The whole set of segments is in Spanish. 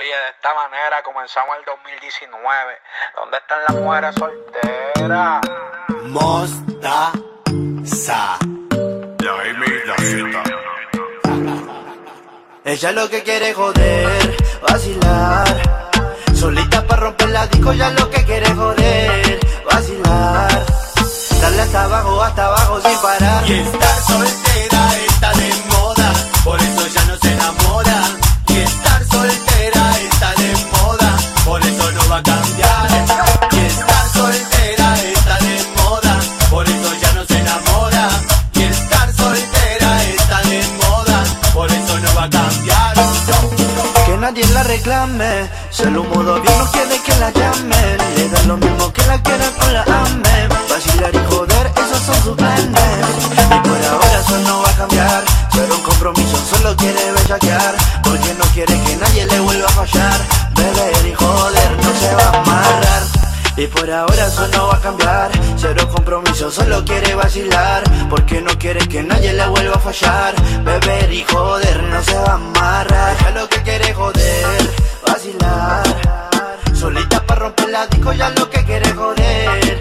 Oye, de esta manera comenzamos el 2019. ¿Dónde están las mujeres solteras? Mostaza. La M y la Z. Ella lo que quiere es joder, vacilar. Solita para romper la disco, ya lo que quiere es joder, vacilar. Darle hasta abajo, hasta abajo sin parar. Y estar soltera se lo mudo bien, no quiere que la llamen. Le da lo mismo que la quieran o la amen. Vacilar y joder, esos son sus planes. Y por ahora eso no va a cambiar. Pero compromiso solo quiere bellaquear. Porque no quiere que nadie le vuelva a fallar. Beber y joder, no se va a amarrar. Y por ahora eso no va a cambiar Cero compromiso, solo quiere vacilar Porque no quiere que nadie le vuelva a fallar Beber y joder, no se va a amarrar Ya lo que quiere joder, Para romper la disco, ya lo que quiere joder,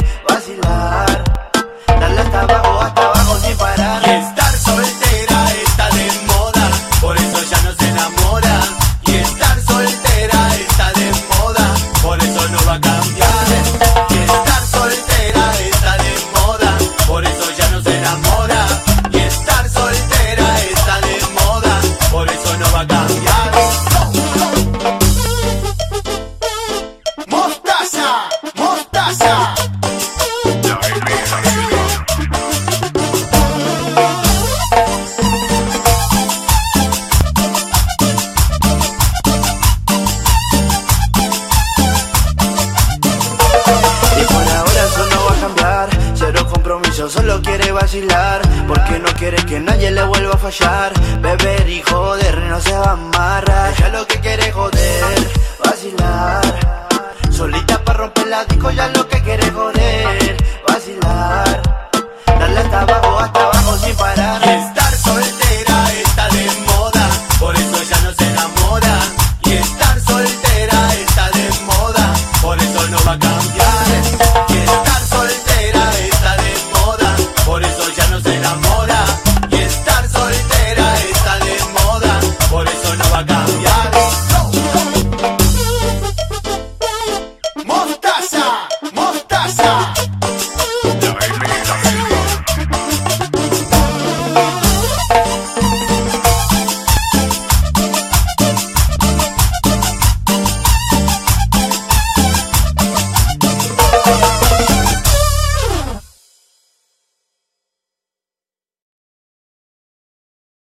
compromiso, solo quiere vacilar Porque no quiere que nadie le vuelva a fallar. Beber y joder, no se va a amarrar. Ella lo que quiere joder, vacilar. Solita para romper la disco, ya lo